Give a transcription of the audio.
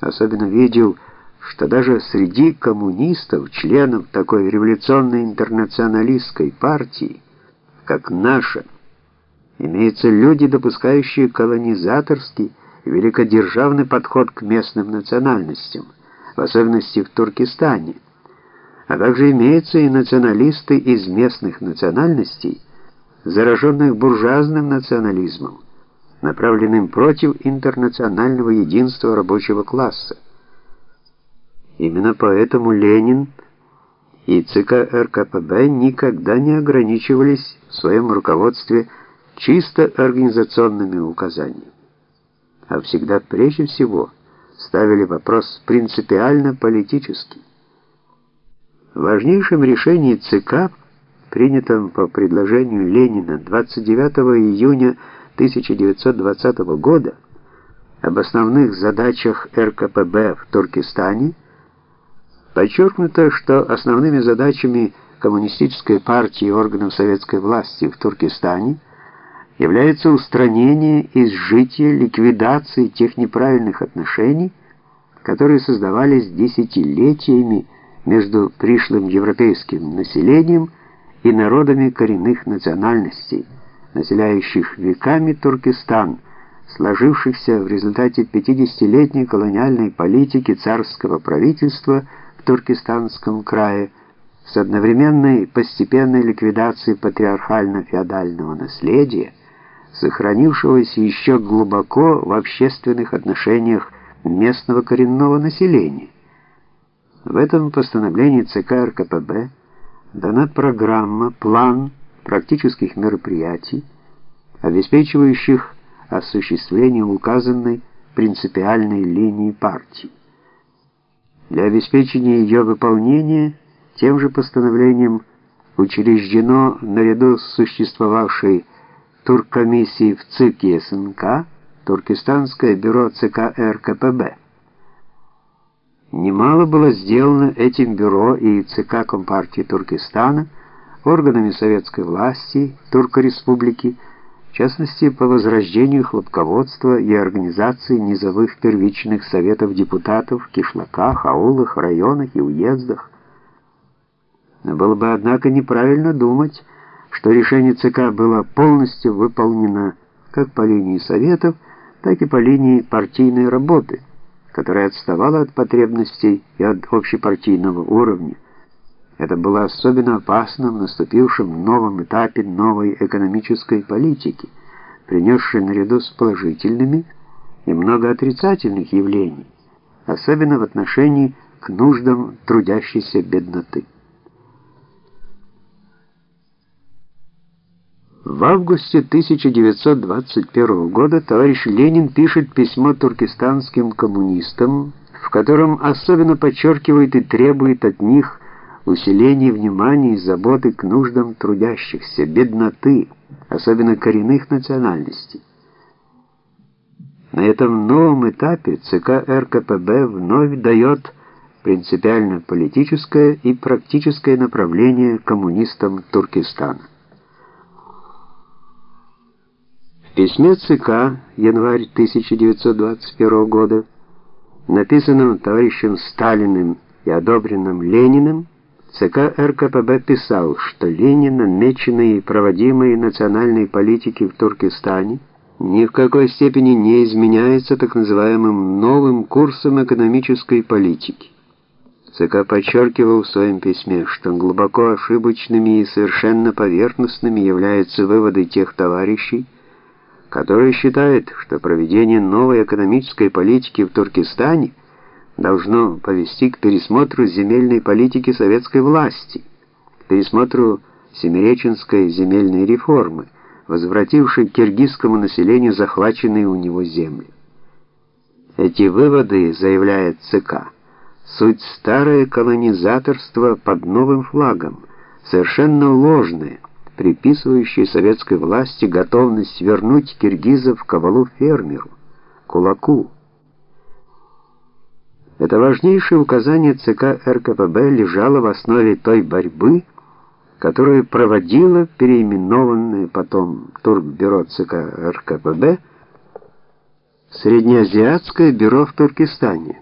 Особенно видел, что даже среди коммунистов, членов такой революционной интернационалистской партии, как наша, имеются люди, допускающие колонизаторский и великодержавный подход к местным национальностям, в особенности в Туркестане, а также имеются и националисты из местных национальностей, зараженных буржуазным национализмом, направленным против интернационального единства рабочего класса. Именно поэтому Ленин и ЦК РКПБ никогда не ограничивались в своем руководстве чисто организационными указаниями, а всегда прежде всего ставили вопрос принципиально политический. В важнейшем решении ЦК, принятом по предложению Ленина 29 июня 1920 года об основных задачах РКПБ в Туркестане, подчеркнуто, что основными задачами коммунистической партии и органов советской власти в Туркестане является устранение, изжитие, ликвидация тех неправильных отношений, которые создавались десятилетиями между пришлым европейским населением и народами коренных национальностей – населяющих веками Туркестан, сложившихся в результате 50-летней колониальной политики царского правительства в Туркестанском крае с одновременной постепенной ликвидацией патриархально-феодального наследия, сохранившегося еще глубоко в общественных отношениях местного коренного населения. В этом постановлении ЦК РКПБ дана программа, план практических мероприятий, обеспечивающих осуществление указанной принципиальной линии партии. Для обеспечения ее выполнения тем же постановлением учреждено наряду с существовавшей туркомиссией в ЦИК СНК Туркестанское бюро ЦК РКПБ. Немало было сделано этим бюро и ЦК Компартии Туркестана органами советской власти Турко-республики, в частности по возрождению хлопководства и организации низовых первичных советов депутатов в кишлаках, аулах, районах и уездах. Но было бы, однако, неправильно думать, что решение ЦК было полностью выполнено как по линии советов, так и по линии партийной работы, которая отставала от потребностей и от общепартийного уровня. Это было особенно опасно в наступившем новом этапе новой экономической политики, принесшей наряду с положительными и много отрицательных явлений, особенно в отношении к нуждам трудящейся бедноты. В августе 1921 года товарищ Ленин пишет письмо туркестанским коммунистам, в котором особенно подчеркивает и требует от них усиление внимания и заботы к нуждам трудящихся, бедноты, особенно коренных национальностей. На этом новом этапе ЦК РКПБ вновь дает принципиально политическое и практическое направление коммунистам Туркестана. В письме ЦК январь 1921 года, написанном товарищем Сталиным и одобренным Лениным, ЦК РКПБ писал, что Ленин, намеченные и проводимые национальные политики в Туркестане ни в какой степени не изменяется так называемым новым курсом экономической политики. ЦК подчеркивал в своем письме, что глубоко ошибочными и совершенно поверхностными являются выводы тех товарищей, которые считают, что проведение новой экономической политики в Туркестане – должно повести к пересмотру земельной политики советской власти, к пересмотру Семиреченской земельной реформы, возвратившей киргизскому населению захваченные у него земли. Эти выводы, заявляет ЦК, суть старое колонизаторство под новым флагом, совершенно ложное, приписывающее советской власти готовность вернуть киргизов к овалу-фермеру, кулаку, это важнейшее указание ЦК РКПБ лежало в основе той борьбы, которую проводило переименованное потом Туркбюро ЦК РКПБ Среднеазиатское бюро в Туркестане.